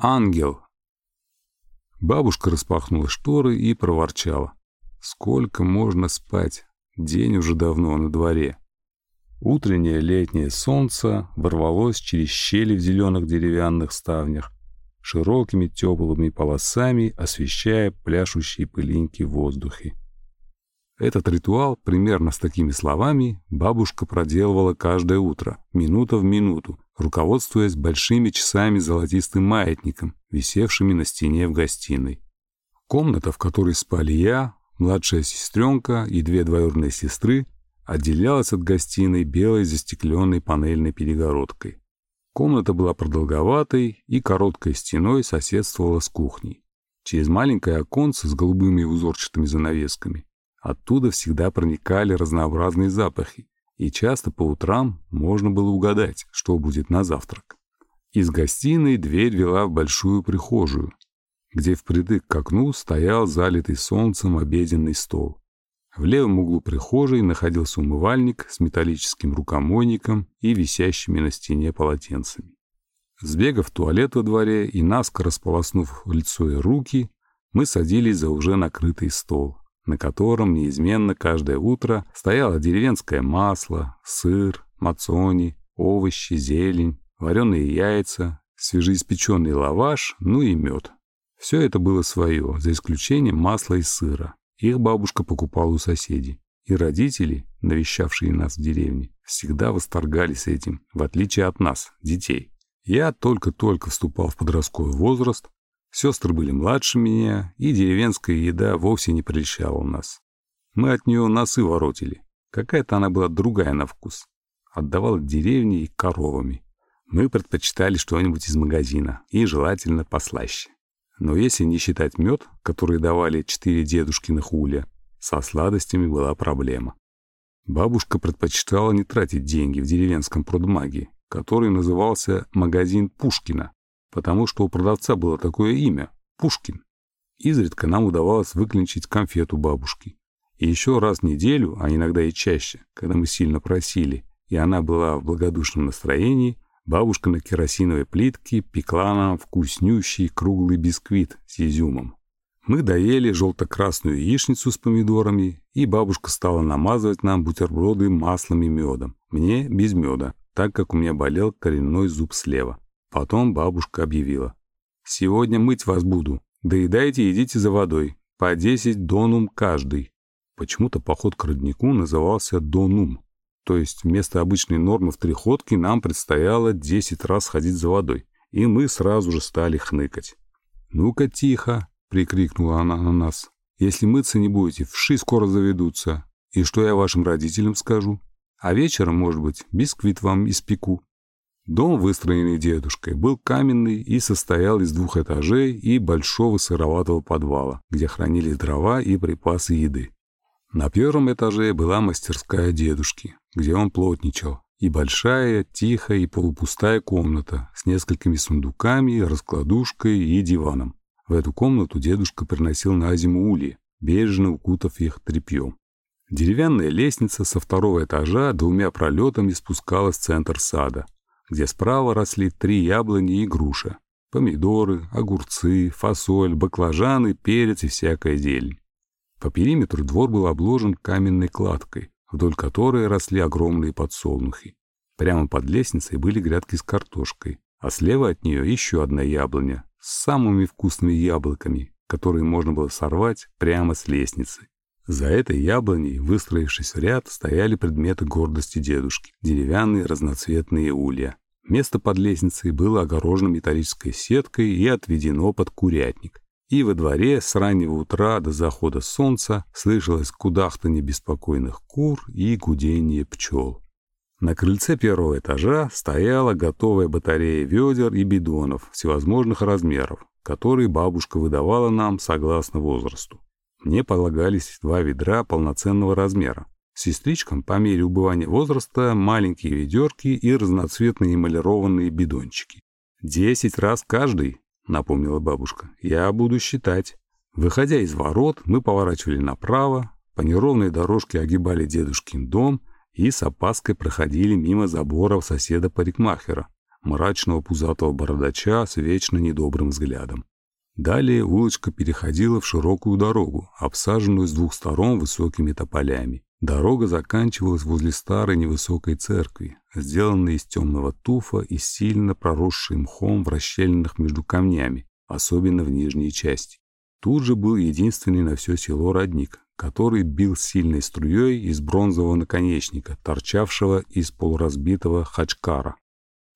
Ангел!» Бабушка распахнула шторы и проворчала. «Сколько можно спать? День уже давно на дворе». Утреннее летнее солнце ворвалось через щели в зеленых деревянных ставнях, широкими теплыми полосами освещая пляшущие пылинки в воздухе. Этот ритуал, примерно с такими словами, бабушка проделывала каждое утро, минута в минуту, руководствуясь большими часами золотистым маятником, висевшими на стене в гостиной. Комната, в которой спали я, младшая сестренка и две двоюродные сестры, отделялась от гостиной белой застекленной панельной перегородкой. Комната была продолговатой и короткой стеной соседствовала с кухней. Через маленькое оконце с голубыми узорчатыми занавесками оттуда всегда проникали разнообразные запахи, и часто по утрам можно было угадать, что будет на завтрак. Из гостиной дверь вела в большую прихожую, где впритык к окну стоял залитый солнцем обеденный стол. В левом углу прихожей находился умывальник с металлическим рукомойником и висящими на стене полотенцами. Сбегав в туалет во дворе и наскоро сполоснув лицо и руки, мы садились за уже накрытый стол, на котором неизменно каждое утро стояло деревенское масло, сыр, мацони, овощи, зелень, вареные яйца, свежеиспеченный лаваш, ну и мед. Все это было свое, за исключением масла и сыра, их бабушка покупала у соседей. И родители, навещавшие нас в деревне, всегда восторгались этим, в отличие от нас, детей. Я только-только вступал в подростковый возраст, сестры были младше меня, и деревенская еда вовсе не прельщала нас. Мы от нее носы воротили. Какая-то она была другая на вкус. Отдавала деревне и коровами. Мы предпочитали что-нибудь из магазина, и желательно послаще. Но если не считать мед, который давали четыре дедушкиных улья, со сладостями была проблема. Бабушка предпочитала не тратить деньги в деревенском продмаге, который назывался «магазин Пушкина», потому что у продавца было такое имя – Пушкин. Изредка нам удавалось выклинчить конфету бабушки. И еще раз в неделю, а иногда и чаще, когда мы сильно просили, и она была в благодушном настроении – Бабушка на керосиновой плитке пекла нам вкуснющий круглый бисквит с изюмом. Мы доели желто-красную яичницу с помидорами, и бабушка стала намазывать нам бутерброды маслом и медом. Мне без меда, так как у меня болел коренной зуб слева. Потом бабушка объявила. «Сегодня мыть вас буду. Доедайте и идите за водой. По 10 донум каждый». Почему-то поход к роднику назывался «донум». То есть вместо обычной нормы в три ходки нам предстояло 10 раз ходить за водой, и мы сразу же стали хныкать. «Ну-ка, тихо!» — прикрикнула она на нас. «Если мыться не будете, вши скоро заведутся. И что я вашим родителям скажу? А вечером, может быть, бисквит вам испеку». Дом, выстроенный дедушкой, был каменный и состоял из двух этажей и большого сыроватого подвала, где хранились дрова и припасы еды. На первом этаже была мастерская дедушки, где он плотничал, и большая, тихая и полупустая комната с несколькими сундуками, раскладушкой и диваном. В эту комнату дедушка приносил на зиму ульи, бережно укутав их тряпьем. Деревянная лестница со второго этажа двумя пролетами спускалась в центр сада, где справа росли три яблони и груша, помидоры, огурцы, фасоль, баклажаны, перец и всякая зелень. По периметру двор был обложен каменной кладкой, вдоль которой росли огромные подсолнухи. Прямо под лестницей были грядки с картошкой, а слева от нее еще одна яблоня с самыми вкусными яблоками, которые можно было сорвать прямо с лестницы. За этой яблоней, выстроившись в ряд, стояли предметы гордости дедушки – деревянные разноцветные улья. Место под лестницей было огорожено металлической сеткой и отведено под курятник. И во дворе с раннего утра до захода солнца слышалось кудахтанье беспокойных кур и гудение пчел. На крыльце первого этажа стояла готовая батарея ведер и бидонов всевозможных размеров, которые бабушка выдавала нам согласно возрасту. Мне полагались два ведра полноценного размера. Сестричкам по мере убывания возраста маленькие ведерки и разноцветные эмалированные бидончики. Десять раз каждый, напомнила бабушка. «Я буду считать». Выходя из ворот, мы поворачивали направо, по неровной дорожке огибали дедушкин дом и с опаской проходили мимо забора соседа-парикмахера, мрачного пузатого бородача с вечно недобрым взглядом. Далее улочка переходила в широкую дорогу, обсаженную с двух сторон высокими тополями. Дорога заканчивалась возле старой невысокой церкви, сделанной из темного туфа и сильно проросшей мхом в расщелинах между камнями, особенно в нижней части. Тут же был единственный на все село родник, который бил сильной струей из бронзового наконечника, торчавшего из полуразбитого хачкара.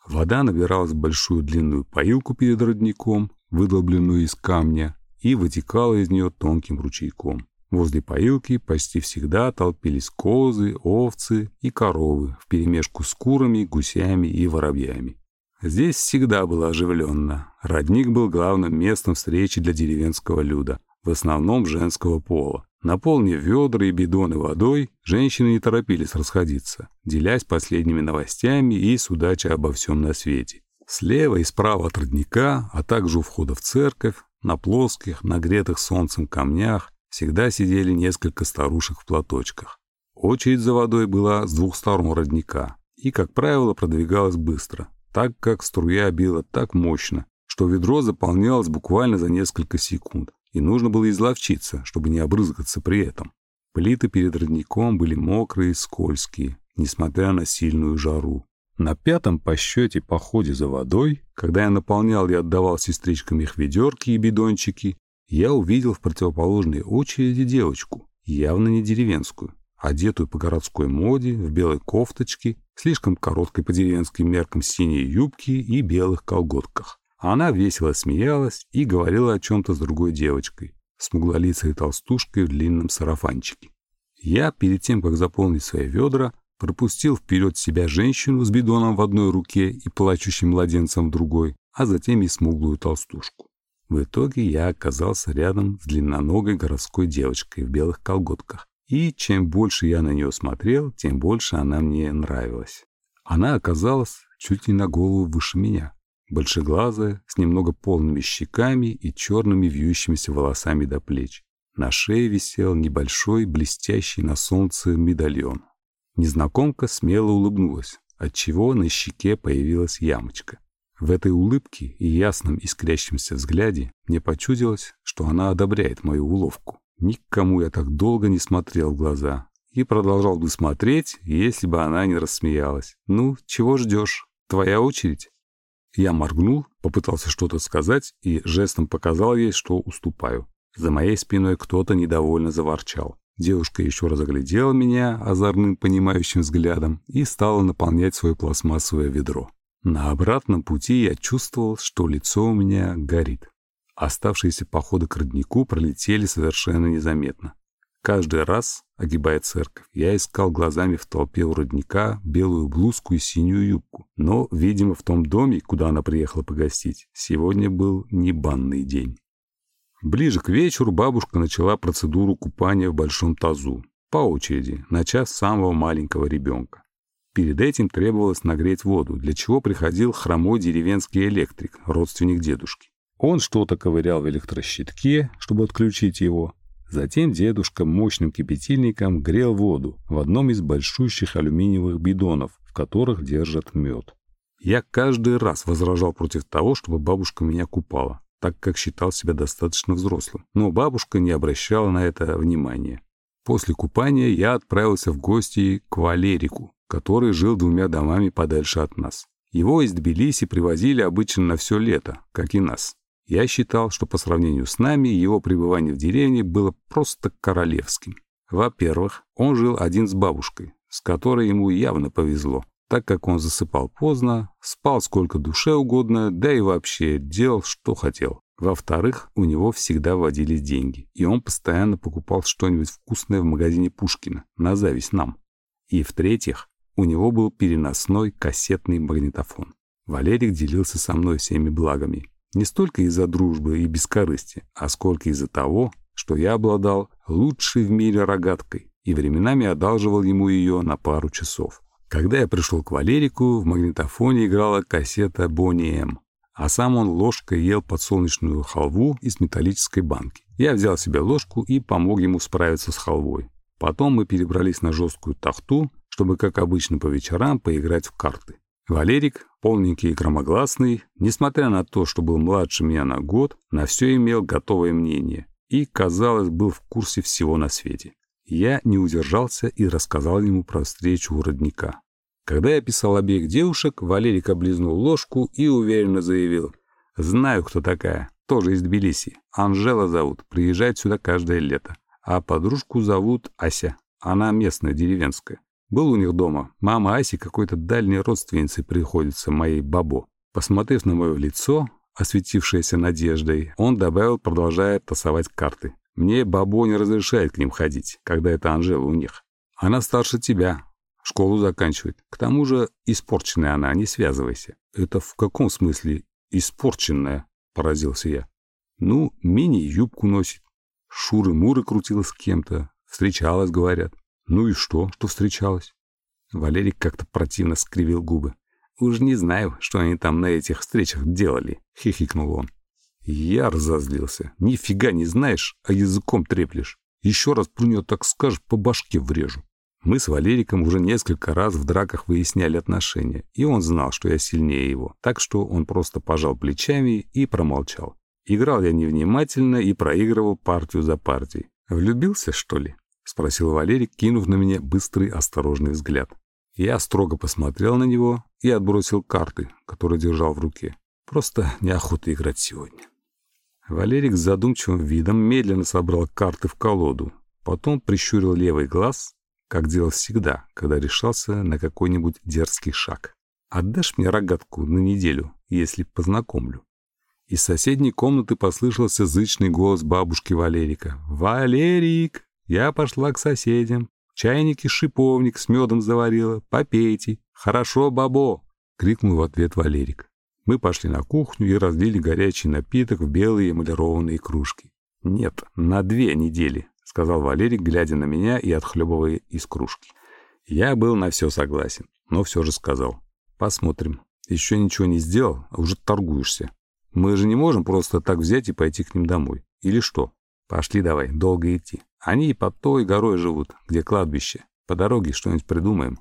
Вода набиралась в большую длинную поилку перед родником, выдолбленную из камня, и вытекала из нее тонким ручейком. Возле поилки почти всегда толпились козы, овцы и коровы вперемешку с курами, гусями и воробьями. Здесь всегда было оживленно. Родник был главным местом встречи для деревенского люда, в основном женского пола. Наполнив ведра и бидоны водой, женщины не торопились расходиться, делясь последними новостями и судача обо всем на свете. Слева и справа от родника, а также у входа в церковь, на плоских, нагретых солнцем камнях всегда сидели несколько старушек в платочках. Очередь за водой была с двух сторон родника и, как правило, продвигалась быстро, так как струя била так мощно, что ведро заполнялось буквально за несколько секунд, и нужно было изловчиться, чтобы не обрызгаться при этом. Плиты перед родником были мокрые и скользкие, несмотря на сильную жару. На пятом по счете походе за водой, когда я наполнял и отдавал сестричкам их ведерки и бидончики, я увидел в противоположной очереди девочку, явно не деревенскую, одетую по городской моде, в белой кофточке, слишком короткой по деревенским меркам синей юбке и белых колготках. Она весело смеялась и говорила о чем-то с другой девочкой, смуглолицей толстушкой в длинном сарафанчике. Я, перед тем, как заполнить свои ведра, пропустил вперед себя женщину с бидоном в одной руке и плачущим младенцем в другой, а затем и смуглую толстушку. В итоге я оказался рядом с длинноногой городской девочкой в белых колготках, и чем больше я на нее смотрел, тем больше она мне нравилась. Она оказалась чуть не на голову выше меня, большеглазая, с немного полными щеками и черными вьющимися волосами до плеч. На шее висел небольшой, блестящий на солнце медальон. Незнакомка смело улыбнулась, отчего на щеке появилась ямочка. В этой улыбке и ясном искрящемся взгляде мне почудилось, что она одобряет мою уловку. Никому я так долго не смотрел в глаза и продолжал бы смотреть, если бы она не рассмеялась. «Ну, чего ждешь? Твоя очередь?» Я моргнул, попытался что-то сказать и жестом показал ей, что уступаю. За моей спиной кто-то недовольно заворчал. Девушка еще раз оглядела меня озорным понимающим взглядом и стала наполнять свое пластмассовое ведро. На обратном пути я чувствовал, что лицо у меня горит. Оставшиеся походы к роднику пролетели совершенно незаметно. Каждый раз, огибая церковь, я искал глазами в толпе у родника белую блузку и синюю юбку. Но, видимо, в том доме, куда она приехала погостить, сегодня был не банный день. Ближе к вечеру бабушка начала процедуру купания в большом тазу, по очереди, начав с самого маленького ребенка. Перед этим требовалось нагреть воду, для чего приходил хромой деревенский электрик, родственник дедушки. Он что-то ковырял в электрощитке, чтобы отключить его, Затем дедушка мощным кипятильником грел воду в одном из большущих алюминиевых бидонов, в которых держат мед. Я каждый раз возражал против того, чтобы бабушка меня купала, так как считал себя достаточно взрослым. Но бабушка не обращала на это внимания. После купания я отправился в гости к Валерику, который жил двумя домами подальше от нас. Его из Тбилиси привозили обычно на все лето, как и нас. Я считал, что по сравнению с нами его пребывание в деревне было просто королевским. Во-первых, он жил один с бабушкой, с которой ему явно повезло, так как он засыпал поздно, спал сколько душе угодно, да и вообще делал, что хотел. Во-вторых, у него всегда водились деньги, и он постоянно покупал что-нибудь вкусное в магазине Пушкина, на зависть нам. И в-третьих, у него был переносной кассетный магнитофон. Валерик делился со мной всеми благами, не столько из-за дружбы и бескорысти, а сколько из-за того, что я обладал лучшей в мире рогаткой и временами одалживал ему ее на пару часов. Когда я пришел к Валерику, в магнитофоне играла кассета Бонни М. А сам он ложкой ел подсолнечную халву из металлической банки. Я взял себе ложку и помог ему справиться с халвой. Потом мы перебрались на жесткую тахту, чтобы, как обычно по вечерам, поиграть в карты. Валерик, полненький и громогласный, несмотря на то, что был младше меня на год, на все имел готовое мнение и, казалось, был в курсе всего на свете. Я не удержался и рассказал ему про встречу у родника. Когда я писал обеих девушек, Валерик облизнул ложку и уверенно заявил. «Знаю, кто такая. Тоже из Тбилиси. Анжела зовут. Приезжает сюда каждое лето. А подружку зовут Ася. Она местная, деревенская. Был у них дома. Мама Аси какой-то дальней родственницей приходится, моей бабо. Посмотрев на мое лицо, осветившееся надеждой, он добавил, продолжая тасовать карты. «Мне бабо не разрешает к ним ходить, когда это Анжела у них. Она старше тебя, школу заканчивает. К тому же испорченная она, не связывайся». «Это в каком смысле испорченная?» — поразился я. «Ну, мини-юбку носит. Шуры-муры крутила с кем-то. Встречалась, говорят. Ну и что, что встречалась? Валерик как-то противно скривил губы. «Уж не знаю, что они там на этих встречах делали», — хихикнул он. Я разозлился. «Нифига не знаешь, а языком треплешь. Еще раз про нее так скажешь, по башке врежу». Мы с Валериком уже несколько раз в драках выясняли отношения, и он знал, что я сильнее его, так что он просто пожал плечами и промолчал. Играл я невнимательно и проигрывал партию за партией. Влюбился, что ли? — спросил Валерий, кинув на меня быстрый, осторожный взгляд. Я строго посмотрел на него и отбросил карты, которые держал в руке. Просто неохота играть сегодня. Валерик с задумчивым видом медленно собрал карты в колоду, потом прищурил левый глаз, как делал всегда, когда решался на какой-нибудь дерзкий шаг. «Отдашь мне рогатку на неделю, если познакомлю?» Из соседней комнаты послышался зычный голос бабушки Валерика. «Валерик!» Я пошла к соседям. Чайники шиповник с медом заварила. Попейте. Хорошо, бабо!» — крикнул в ответ Валерик. Мы пошли на кухню и разлили горячий напиток в белые эмалированные кружки. «Нет, на две недели», — сказал Валерик, глядя на меня и отхлебывая из кружки. Я был на все согласен, но все же сказал. «Посмотрим. Еще ничего не сделал, а уже торгуешься. Мы же не можем просто так взять и пойти к ним домой. Или что? Пошли давай, долго идти». Они и под той горой живут, где кладбище. По дороге что-нибудь придумаем.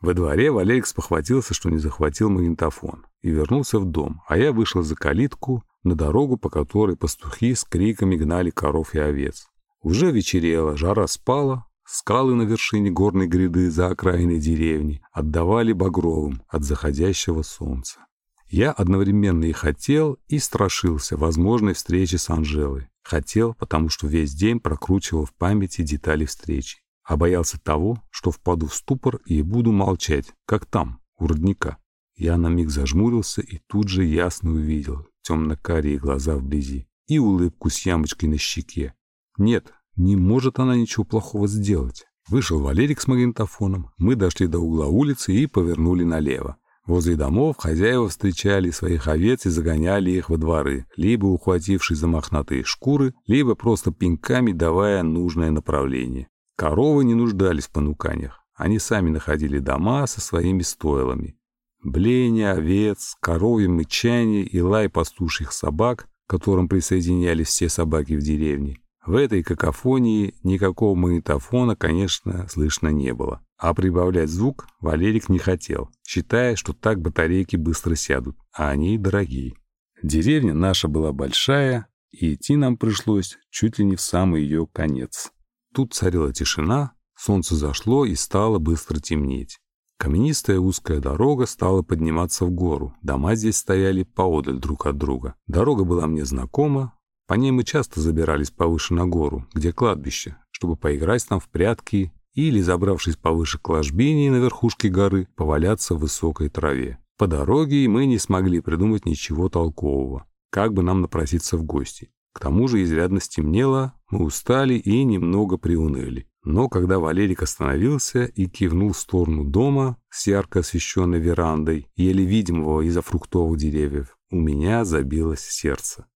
Во дворе Валерик спохватился, что не захватил магнитофон, и вернулся в дом, а я вышел за калитку на дорогу, по которой пастухи с криками гнали коров и овец. Уже вечерело, жара спала, скалы на вершине горной гряды за окраиной деревни отдавали багровым от заходящего солнца. Я одновременно и хотел, и страшился возможной встречи с Анжелой. Хотел, потому что весь день прокручивал в памяти детали встречи. А боялся того, что впаду в ступор и буду молчать, как там, у родника. Я на миг зажмурился и тут же ясно увидел темно-карие глаза вблизи и улыбку с ямочкой на щеке. Нет, не может она ничего плохого сделать. Вышел Валерик с магнитофоном, мы дошли до угла улицы и повернули налево. Возле домов хозяева встречали своих овец и загоняли их во дворы, либо ухватившись за мохнатые шкуры, либо просто пинками давая нужное направление. Коровы не нуждались в понуканиях. Они сами находили дома со своими стойлами. Бление овец, коровье мычание и лай пастушьих собак, к которым присоединялись все собаки в деревне. В этой какофонии никакого магнитофона, конечно, слышно не было. А прибавлять звук Валерик не хотел, считая, что так батарейки быстро сядут, а они дорогие. Деревня наша была большая, и идти нам пришлось чуть ли не в самый ее конец. Тут царила тишина, солнце зашло и стало быстро темнеть. Каменистая узкая дорога стала подниматься в гору. Дома здесь стояли поодаль друг от друга. Дорога была мне знакома. По ней мы часто забирались повыше на гору, где кладбище, чтобы поиграть там в прятки или, забравшись повыше к ложбине на верхушке горы, поваляться в высокой траве. По дороге мы не смогли придумать ничего толкового, как бы нам напроситься в гости. К тому же изрядно стемнело, мы устали и немного приуныли. Но когда Валерик остановился и кивнул в сторону дома с ярко освещенной верандой, еле видимого из-за фруктовых деревьев, у меня забилось сердце.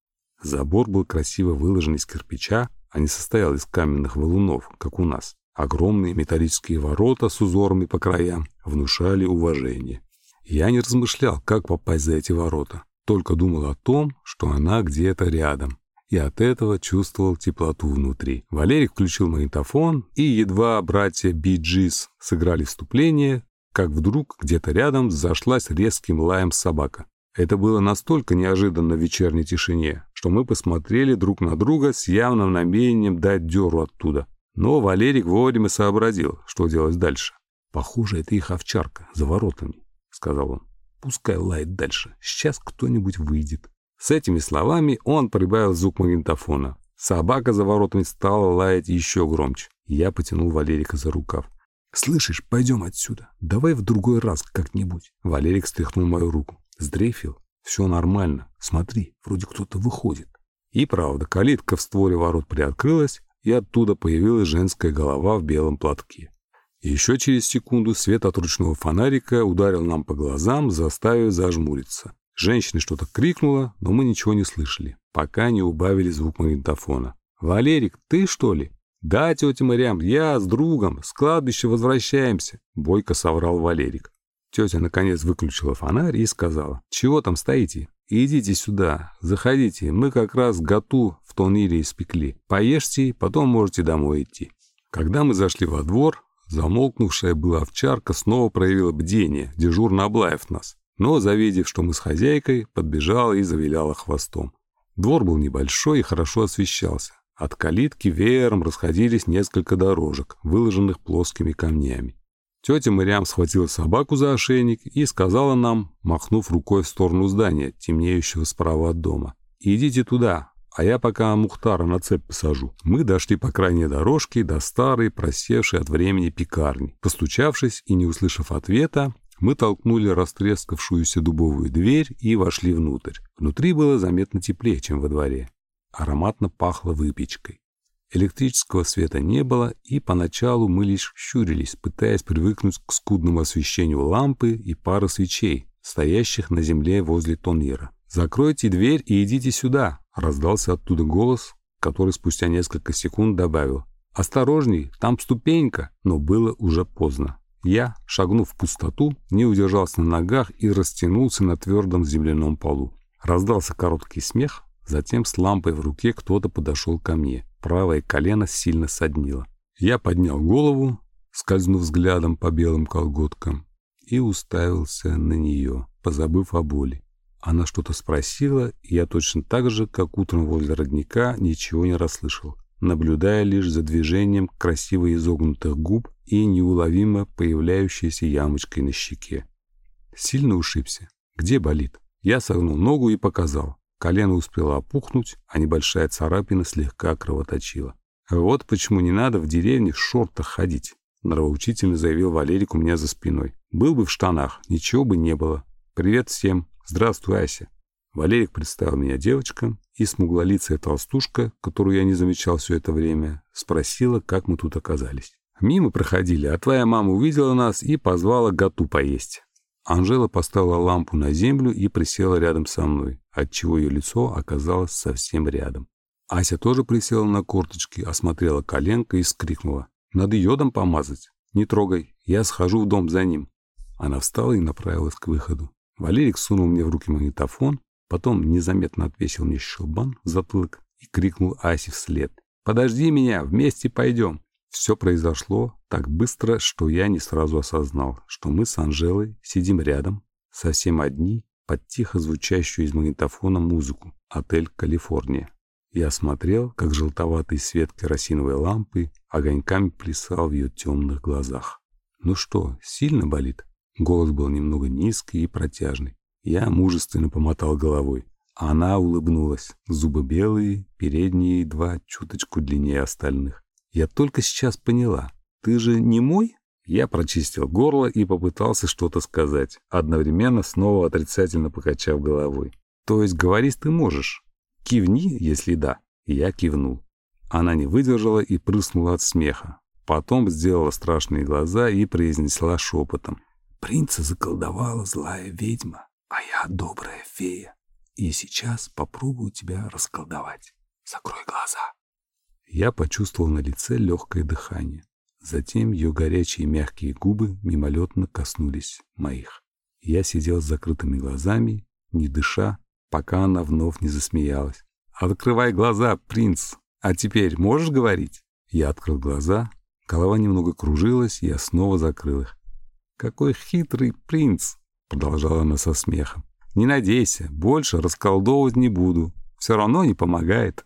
Забор был красиво выложен из кирпича, а не состоял из каменных валунов, как у нас. Огромные металлические ворота с узорами по краям внушали уважение. Я не размышлял, как попасть за эти ворота, только думал о том, что она где-то рядом, и от этого чувствовал теплоту внутри. Валерий включил магнитофон, и едва братья Би Джис сыграли вступление, как вдруг где-то рядом зашлась резким лаем собака. Это было настолько неожиданно в вечерней тишине, что мы посмотрели друг на друга с явным намерением дать дёру оттуда. Но Валерик вовремя сообразил, что делать дальше. «Похоже, это их овчарка за воротами», — сказал он. «Пускай лает дальше. Сейчас кто-нибудь выйдет». С этими словами он прибавил звук магнитофона. Собака за воротами стала лаять еще громче. Я потянул Валерика за рукав. «Слышишь, пойдем отсюда. Давай в другой раз как-нибудь». Валерик стряхнул мою руку. Сдрейфил. Все нормально. Смотри, вроде кто-то выходит. И правда, калитка в створе ворот приоткрылась, и оттуда появилась женская голова в белом платке. Еще через секунду свет от ручного фонарика ударил нам по глазам, заставив зажмуриться. Женщина что-то крикнула, но мы ничего не слышали, пока не убавили звук магнитофона. «Валерик, ты что ли?» «Да, тетя Мариам, я с другом, с кладбища возвращаемся», — бойко соврал Валерик. Тетя наконец выключила фонарь и сказала, «Чего там стоите? Идите сюда, заходите, мы как раз готу в тоннеле испекли. Поешьте, потом можете домой идти». Когда мы зашли во двор, замолкнувшая была овчарка снова проявила бдение, дежурно облаив нас. Но, завидев, что мы с хозяйкой, подбежала и завиляла хвостом. Двор был небольшой и хорошо освещался. От калитки веером расходились несколько дорожек, выложенных плоскими камнями. Тетя Мариам схватила собаку за ошейник и сказала нам, махнув рукой в сторону здания, темнеющего справа от дома. «Идите туда, а я пока Мухтара на цепь посажу». Мы дошли по крайней дорожке до старой, просевшей от времени пекарни. Постучавшись и не услышав ответа, мы толкнули растрескавшуюся дубовую дверь и вошли внутрь. Внутри было заметно теплее, чем во дворе. Ароматно пахло выпечкой. Электрического света не было, и поначалу мы лишь щурились, пытаясь привыкнуть к скудному освещению лампы и пары свечей, стоящих на земле возле тоннера. «Закройте дверь и идите сюда!» — раздался оттуда голос, который спустя несколько секунд добавил. «Осторожней, там ступенька!» Но было уже поздно. Я, шагнув в пустоту, не удержался на ногах и растянулся на твердом земляном полу. Раздался короткий смех, затем с лампой в руке кто-то подошел ко мне. Правое колено сильно соднило. Я поднял голову, скользнув взглядом по белым колготкам, и уставился на нее, позабыв о боли. Она что-то спросила, и я точно так же, как утром возле родника, ничего не расслышал, наблюдая лишь за движением красиво изогнутых губ и неуловимо появляющейся ямочкой на щеке. Сильно ушибся. Где болит? Я согнул ногу и показал. Колено успело опухнуть, а небольшая царапина слегка кровоточила. «Вот почему не надо в деревне в шортах ходить», — нравоучительно заявил Валерик у меня за спиной. «Был бы в штанах, ничего бы не было. Привет всем. Здравствуй, Ася». Валерик представил меня девочкам, и смуглолицая толстушка, которую я не замечал все это время, спросила, как мы тут оказались. «Мимо проходили, а твоя мама увидела нас и позвала готу поесть». Анжела поставила лампу на землю и присела рядом со мной, отчего ее лицо оказалось совсем рядом. Ася тоже присела на корточки, осмотрела коленка и скрикнула. «Надо йодом помазать. Не трогай, я схожу в дом за ним». Она встала и направилась к выходу. Валерик сунул мне в руки магнитофон, потом незаметно отвесил мне щелбан в затылок и крикнул Асе вслед. «Подожди меня, вместе пойдем!» Все произошло так быстро, что я не сразу осознал, что мы с Анжелой сидим рядом, совсем одни, под тихо звучащую из магнитофона музыку «Отель Калифорния». Я смотрел, как желтоватый свет керосиновой лампы огоньками плясал в ее темных глазах. «Ну что, сильно болит?» Голос был немного низкий и протяжный. Я мужественно помотал головой. Она улыбнулась. Зубы белые, передние два чуточку длиннее остальных. Я только сейчас поняла. Ты же не мой? Я прочистил горло и попытался что-то сказать, одновременно снова отрицательно покачав головой. То есть говорить ты можешь. Кивни, если да. Я кивнул. Она не выдержала и прыснула от смеха. Потом сделала страшные глаза и произнесла шепотом. «Принца заколдовала злая ведьма, а я добрая фея. И сейчас попробую тебя расколдовать. Закрой глаза». Я почувствовал на лице легкое дыхание. Затем ее горячие мягкие губы мимолетно коснулись моих. Я сидел с закрытыми глазами, не дыша, пока она вновь не засмеялась. «Открывай глаза, принц! А теперь можешь говорить?» Я открыл глаза, голова немного кружилась, я снова закрыл их. какой хитрый принц!» Продолжала она со смехом. «Не надейся, больше расколдовывать не буду. Все равно не помогает».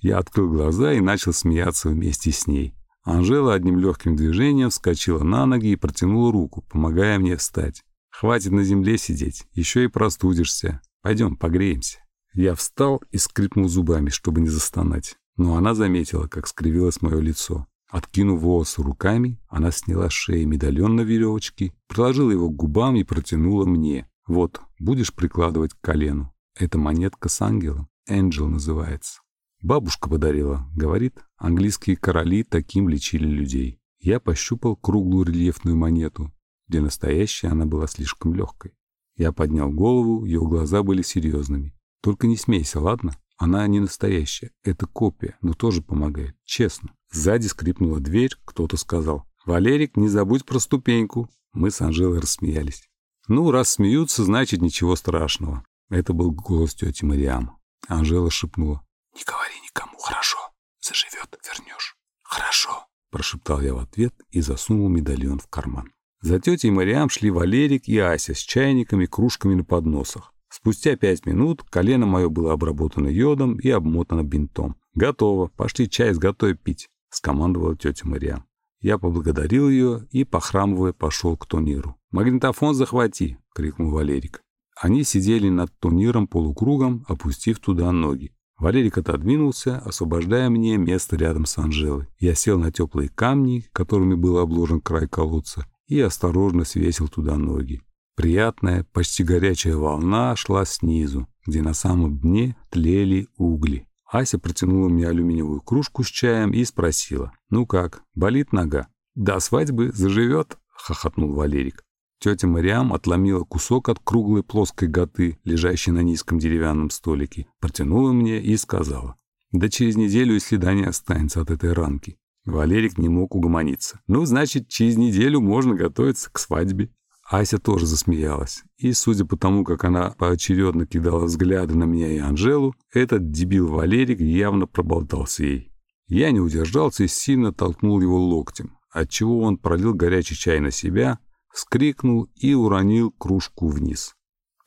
Я открыл глаза и начал смеяться вместе с ней. Анжела одним легким движением вскочила на ноги и протянула руку, помогая мне встать. «Хватит на земле сидеть, еще и простудишься. Пойдем, погреемся». Я встал и скрипнул зубами, чтобы не застонать. Но она заметила, как скривилось мое лицо. Откинув волосы руками, она сняла с шеи медальон на веревочке, приложила его к губам и протянула мне. «Вот, будешь прикладывать к колену. Это монетка с ангелом. Энджел называется». Бабушка подарила, говорит, английские короли таким лечили людей. Я пощупал круглую рельефную монету, где настоящая она была слишком легкой. Я поднял голову, его глаза были серьезными. Только не смейся, ладно? Она не настоящая, это копия, но тоже помогает, честно. Сзади скрипнула дверь, кто-то сказал. «Валерик, не забудь про ступеньку». Мы с Анжелой рассмеялись. «Ну, раз смеются, значит, ничего страшного». Это был голос тети Мариам. Анжела шепнула. «Не говори никому, хорошо? Заживет, вернешь. Хорошо», — прошептал я в ответ и засунул медальон в карман. За тетей Мариам шли Валерик и Ася с чайниками, кружками на подносах. Спустя пять минут колено мое было обработано йодом и обмотано бинтом. «Готово, пошли чай сготовить пить», — скомандовала тетя Мариам. Я поблагодарил ее и, похрамывая, пошел к турниру. «Магнитофон захвати!» — крикнул Валерик. Они сидели над турниром полукругом, опустив туда ноги. Валерик отодвинулся, освобождая мне место рядом с Анжелой. Я сел на теплые камни, которыми был обложен край колодца, и осторожно свесил туда ноги. Приятная, почти горячая волна шла снизу, где на самом дне тлели угли. Ася протянула мне алюминиевую кружку с чаем и спросила, «Ну как, болит нога?» «До свадьбы заживет», — хохотнул Валерик. Тетя Мариам отломила кусок от круглой плоской готы, лежащей на низком деревянном столике, протянула мне и сказала. «Да через неделю и следа не останется от этой ранки». Валерик не мог угомониться. «Ну, значит, через неделю можно готовиться к свадьбе». Ася тоже засмеялась. И, судя по тому, как она поочередно кидала взгляды на меня и Анжелу, этот дебил Валерик явно проболтался ей. Я не удержался и сильно толкнул его локтем, отчего он пролил горячий чай на себя, вскрикнул и уронил кружку вниз.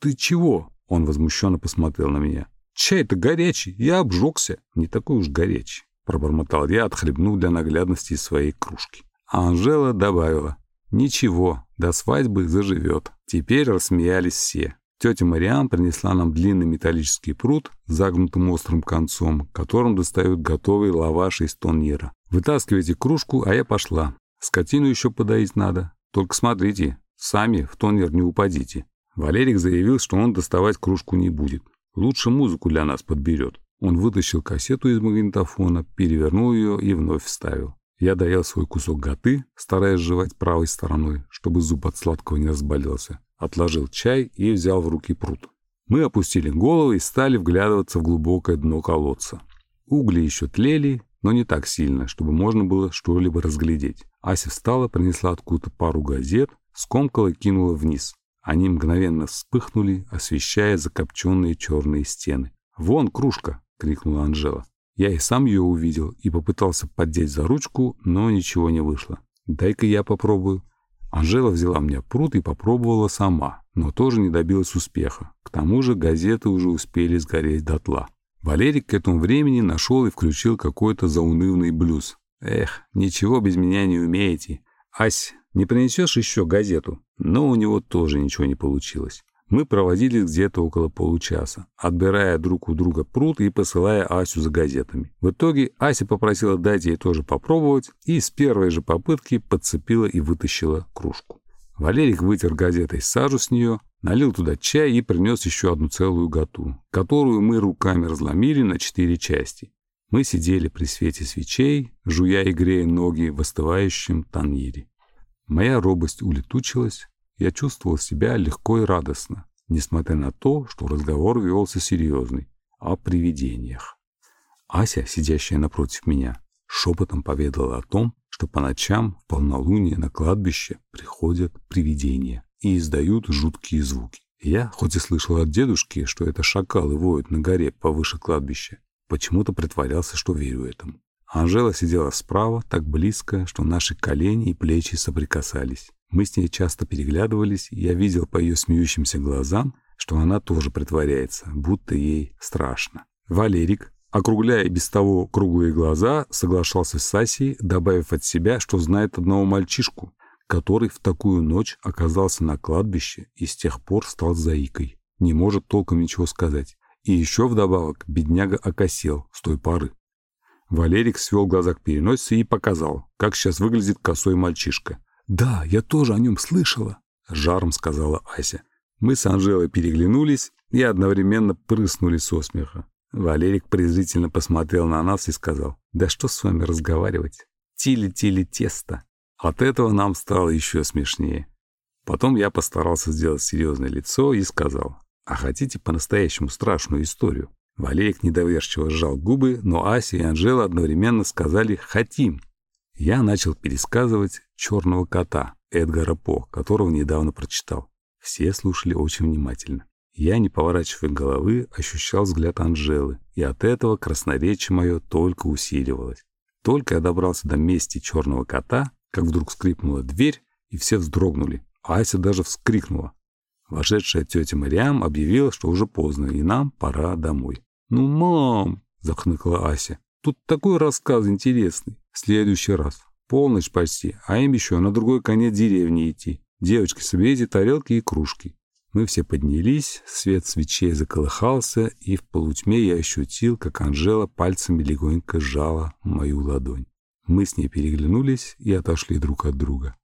«Ты чего?» — он возмущенно посмотрел на меня. «Чай-то горячий, я обжегся». «Не такой уж горячий», — пробормотал я, отхлебнув для наглядности из своей кружки. А Анжела добавила. «Ничего, до свадьбы заживет». Теперь рассмеялись все. Тетя Мариам принесла нам длинный металлический пруд с загнутым острым концом, которым достают готовый лаваш из тоннира. «Вытаскивайте кружку, а я пошла. Скотину еще подоить надо. Только смотрите, сами в тонер не упадите. Валерик заявил, что он доставать кружку не будет. Лучше музыку для нас подберет. Он вытащил кассету из магнитофона, перевернул ее и вновь вставил. Я доел свой кусок готы, стараясь жевать правой стороной, чтобы зуб от сладкого не разболелся. Отложил чай и взял в руки пруд. Мы опустили головы и стали вглядываться в глубокое дно колодца. Угли еще тлели, но не так сильно, чтобы можно было что-либо разглядеть. Ася встала, принесла откуда-то пару газет, скомкала и кинула вниз. Они мгновенно вспыхнули, освещая закопченные черные стены. «Вон кружка!» — крикнула Анжела. Я и сам ее увидел и попытался поддеть за ручку, но ничего не вышло. «Дай-ка я попробую». Анжела взяла мне пруд и попробовала сама, но тоже не добилась успеха. К тому же газеты уже успели сгореть дотла. Валерик к этому времени нашел и включил какой-то заунывный блюз. «Эх, ничего без меня не умеете. Ась, не принесешь еще газету?» Но у него тоже ничего не получилось. Мы проводили где-то около получаса, отбирая друг у друга пруд и посылая Асю за газетами. В итоге Ася попросила дать ей тоже попробовать и с первой же попытки подцепила и вытащила кружку. Валерик вытер газетой сажу с нее, налил туда чай и принес еще одну целую готу, которую мы руками разломили на четыре части. Мы сидели при свете свечей, жуя и грея ноги в остывающем таньире. Моя робость улетучилась, я чувствовал себя легко и радостно, несмотря на то, что разговор велся серьезный, о привидениях. Ася, сидящая напротив меня, шепотом поведала о том, что по ночам в полнолуние на кладбище приходят привидения и издают жуткие звуки. Я, хоть и слышал от дедушки, что это шакалы воют на горе повыше кладбища, почему-то притворялся, что верю этому. Анжела сидела справа, так близко, что наши колени и плечи соприкасались. Мы с ней часто переглядывались, и я видел по ее смеющимся глазам, что она тоже притворяется, будто ей страшно. Валерик, округляя без того круглые глаза, соглашался с Асей, добавив от себя, что знает одного мальчишку, который в такую ночь оказался на кладбище и с тех пор стал заикой. Не может толком ничего сказать. И еще вдобавок бедняга окосел с той поры. Валерик свел глаза к переносице и показал, как сейчас выглядит косой мальчишка. «Да, я тоже о нем слышала», — жаром сказала Ася. Мы с Анжелой переглянулись и одновременно прыснули со смеха. Валерик презрительно посмотрел на нас и сказал, «Да что с вами разговаривать? Тили-тили тесто». От этого нам стало еще смешнее. Потом я постарался сделать серьезное лицо и сказал, «А хотите по-настоящему страшную историю?» Валерик недоверчиво сжал губы, но Ася и Анжела одновременно сказали «хотим». Я начал пересказывать «Черного кота» Эдгара По, которого недавно прочитал. Все слушали очень внимательно. Я, не поворачивая головы, ощущал взгляд Анжелы, и от этого красноречие мое только усиливалось. Только я добрался до мести черного кота, как вдруг скрипнула дверь, и все вздрогнули. Ася даже вскрикнула. Вошедшая тетя Мариам объявила, что уже поздно, и нам пора домой. «Ну, мам!» — захныкала Ася. «Тут такой рассказ интересный. В следующий раз. Полночь почти, а им еще на другой конец деревни идти. Девочки, соберите тарелки и кружки». Мы все поднялись, свет свечей заколыхался, и в полутьме я ощутил, как Анжела пальцами легонько сжала мою ладонь. Мы с ней переглянулись и отошли друг от друга.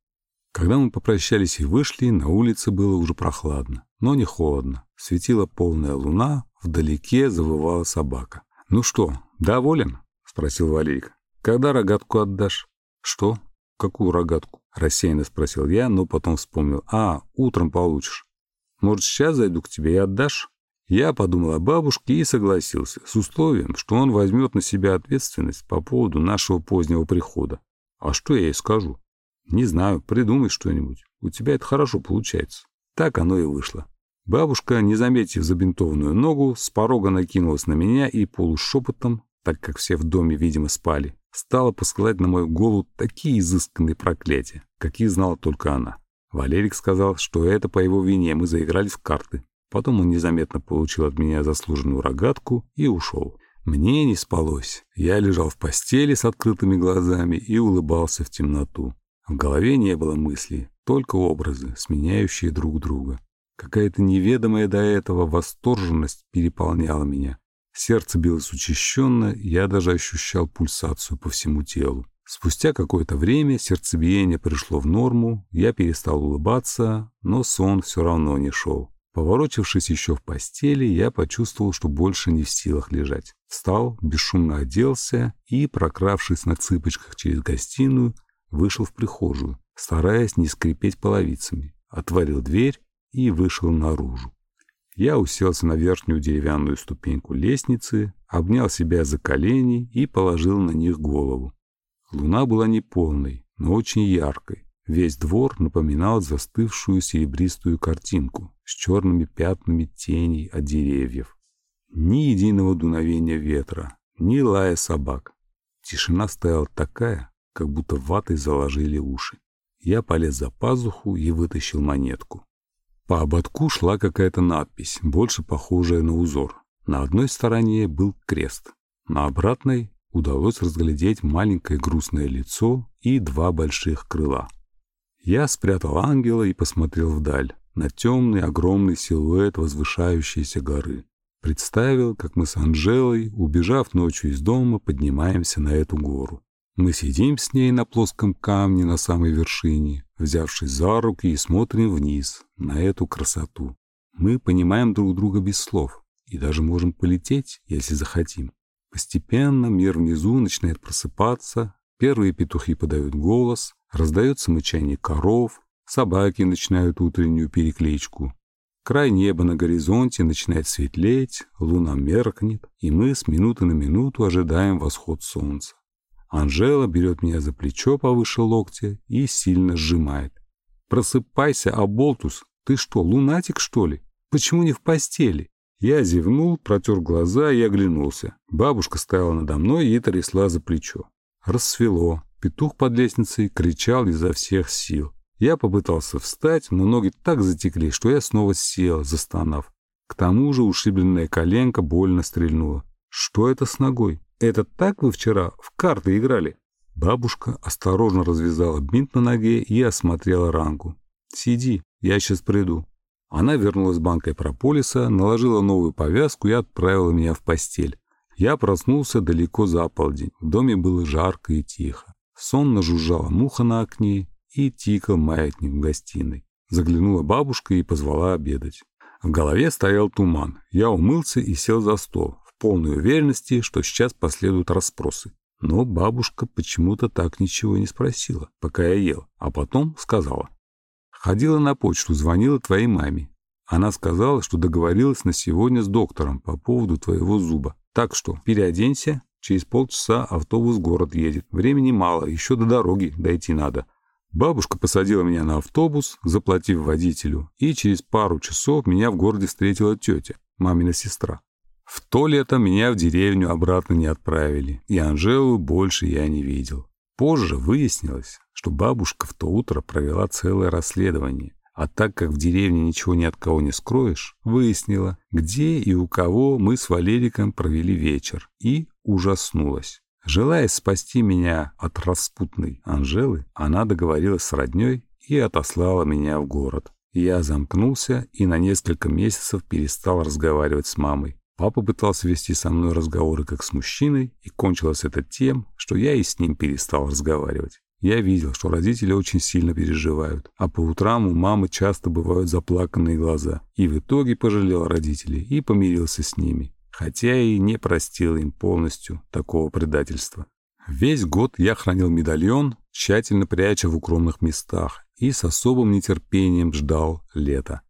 Когда мы попрощались и вышли, на улице было уже прохладно, но не холодно. Светила полная луна, вдалеке завывала собака. «Ну что, доволен?» — спросил Валерик. «Когда рогатку отдашь?» «Что? Какую рогатку?» — рассеянно спросил я, но потом вспомнил. «А, утром получишь. Может, сейчас зайду к тебе и отдашь?» Я подумал о бабушке и согласился, с условием, что он возьмет на себя ответственность по поводу нашего позднего прихода. А что я ей скажу? Не знаю, придумай что-нибудь. У тебя это хорошо получается. Так оно и вышло. Бабушка, не заметив забинтованную ногу, с порога накинулась на меня и полушепотом, так как все в доме, видимо, спали, стала посылать на мою голову такие изысканные проклятия, какие знала только она. Валерик сказал, что это по его вине мы заиграли в карты. Потом он незаметно получил от меня заслуженную рогатку и ушел. Мне не спалось. Я лежал в постели с открытыми глазами и улыбался в темноту. В голове не было мыслей, только образы, сменяющие друг друга. Какая-то неведомая до этого восторженность переполняла меня. Сердце билось учащенно, я даже ощущал пульсацию по всему телу. Спустя какое-то время сердцебиение пришло в норму, я перестал улыбаться, но сон все равно не шел. Поворочившись еще в постели, я почувствовал, что больше не в силах лежать. Встал, бесшумно оделся и, прокравшись на цыпочках через гостиную, вышел в прихожую, стараясь не скрипеть половицами, отворил дверь и вышел наружу. Я уселся на верхнюю деревянную ступеньку лестницы, обнял себя за колени и положил на них голову. Луна была не полной, но очень яркой. Весь двор напоминал застывшую серебристую картинку с черными пятнами теней от деревьев. Ни единого дуновения ветра, ни лая собак. Тишина стояла такая, как будто ватой заложили уши. Я полез за пазуху и вытащил монетку. По ободку шла какая-то надпись, больше похожая на узор. На одной стороне был крест, на обратной удалось разглядеть маленькое грустное лицо и два больших крыла. Я спрятал ангела и посмотрел вдаль, на темный огромный силуэт возвышающейся горы. Представил, как мы с Анжелой, убежав ночью из дома, поднимаемся на эту гору. Мы сидим с ней на плоском камне на самой вершине, взявшись за руки и смотрим вниз, на эту красоту. Мы понимаем друг друга без слов и даже можем полететь, если захотим. Постепенно мир внизу начинает просыпаться, первые петухи подают голос, раздается мычание коров, собаки начинают утреннюю перекличку. Край неба на горизонте начинает светлеть, луна меркнет, и мы с минуты на минуту ожидаем восход солнца. Анжела берет меня за плечо повыше локтя и сильно сжимает. «Просыпайся, Аболтус! Ты что, лунатик, что ли? Почему не в постели?» Я зевнул, протер глаза и оглянулся. Бабушка стояла надо мной и трясла за плечо. Рассвело. Петух под лестницей кричал изо всех сил. Я попытался встать, но ноги так затекли, что я снова сел, застонав. К тому же ушибленная коленка больно стрельнула. Что это с ногой? Это так вы вчера в карты играли? Бабушка осторожно развязала бинт на ноге и осмотрела ранку. «Сиди, я сейчас приду». Она вернулась с банкой прополиса, наложила новую повязку и отправила меня в постель. Я проснулся далеко за полдень. В доме было жарко и тихо. Сонно жужжала муха на окне и тикал маятник в гостиной. Заглянула бабушка и позвала обедать. В голове стоял туман. Я умылся и сел за стол, полной уверенности, что сейчас последуют расспросы. Но бабушка почему-то так ничего не спросила, пока я ел, а потом сказала. Ходила на почту, звонила твоей маме. Она сказала, что договорилась на сегодня с доктором по поводу твоего зуба. Так что переоденься, через полчаса автобус в город едет. Времени мало, еще до дороги дойти надо. Бабушка посадила меня на автобус, заплатив водителю, и через пару часов меня в городе встретила тетя, мамина сестра. В то лето меня в деревню обратно не отправили, и Анжелу больше я не видел. Позже выяснилось, что бабушка в то утро провела целое расследование, а так как в деревне ничего ни от кого не скроешь, выяснила, где и у кого мы с Валериком провели вечер, и ужаснулась. Желая спасти меня от распутной Анжелы, она договорилась с роднёй и отослала меня в город. Я замкнулся и на несколько месяцев перестал разговаривать с мамой. Папа пытался вести со мной разговоры как с мужчиной, и кончилось это тем, что я и с ним перестал разговаривать. Я видел, что родители очень сильно переживают, а по утрам у мамы часто бывают заплаканные глаза. И в итоге пожалел родителей и помирился с ними, хотя и не простил им полностью такого предательства. Весь год я хранил медальон, тщательно пряча в укромных местах, и с особым нетерпением ждал лета.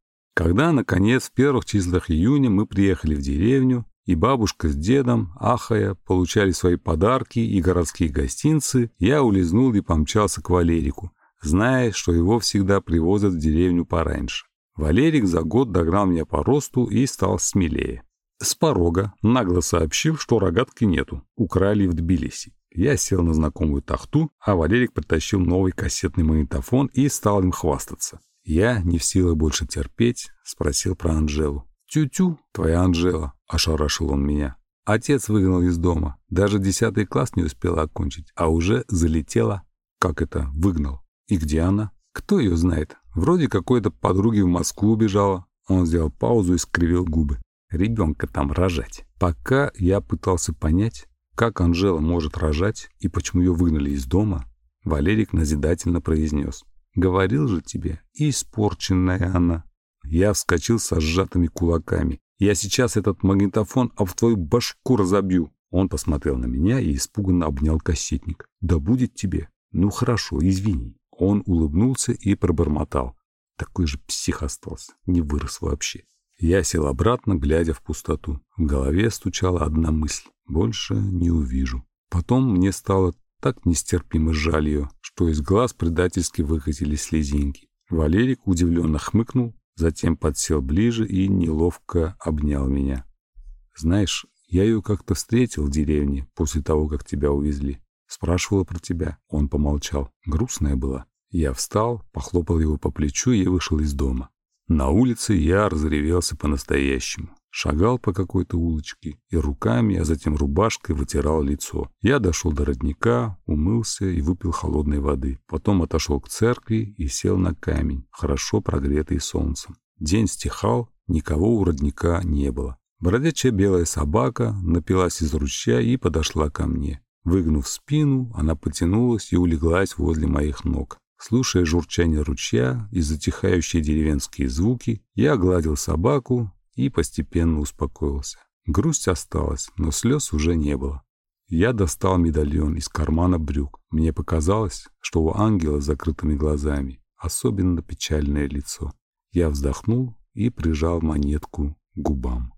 Когда, наконец, в первых числах июня мы приехали в деревню, и бабушка с дедом, ахая, получали свои подарки и городские гостинцы, я улизнул и помчался к Валерику, зная, что его всегда привозят в деревню пораньше. Валерик за год догнал меня по росту и стал смелее. С порога нагло сообщил, что рогатки нету, украли в Тбилиси. Я сел на знакомую тахту, а Валерик притащил новый кассетный магнитофон и стал им хвастаться. Я, не в силах больше терпеть, спросил про Анжелу. «Тю-тю, твоя Анжела», — ошарашил он меня. Отец выгнал из дома. Даже десятый класс не успела окончить, а уже залетела. Как это, выгнал? И где она? Кто ее знает? Вроде какой-то подруги в Москву убежала. Он сделал паузу и скривил губы. Ребенка там рожать. Пока я пытался понять, как Анжела может рожать и почему ее выгнали из дома, Валерик назидательно произнес. Говорил же тебе, испорченная она. Я вскочил со сжатыми кулаками. Я сейчас этот магнитофон об твою башку разобью. Он посмотрел на меня и испуганно обнял кассетник. Да будет тебе. Ну хорошо, извини. Он улыбнулся и пробормотал. Такой же псих остался. Не вырос вообще. Я сел обратно, глядя в пустоту. В голове стучала одна мысль. Больше не увижу. Потом мне стало так нестерпимо жаль ее, что из глаз предательски выкатились слезинки. Валерик удивленно хмыкнул, затем подсел ближе и неловко обнял меня. «Знаешь, я ее как-то встретил в деревне после того, как тебя увезли. Спрашивала про тебя». Он помолчал. Грустная была. Я встал, похлопал его по плечу и вышел из дома. На улице я разревелся по-настоящему. Шагал по какой-то улочке и руками, а затем рубашкой вытирал лицо. Я дошел до родника, умылся и выпил холодной воды. Потом отошел к церкви и сел на камень, хорошо прогретый солнцем. День стихал, никого у родника не было. Бродячая белая собака напилась из ручья и подошла ко мне. Выгнув спину, она потянулась и улеглась возле моих ног. Слушая журчание ручья и затихающие деревенские звуки, я гладил собаку и постепенно успокоился. Грусть осталась, но слез уже не было. Я достал медальон из кармана брюк. Мне показалось, что у ангела с закрытыми глазами особенно печальное лицо. Я вздохнул и прижал монетку к губам.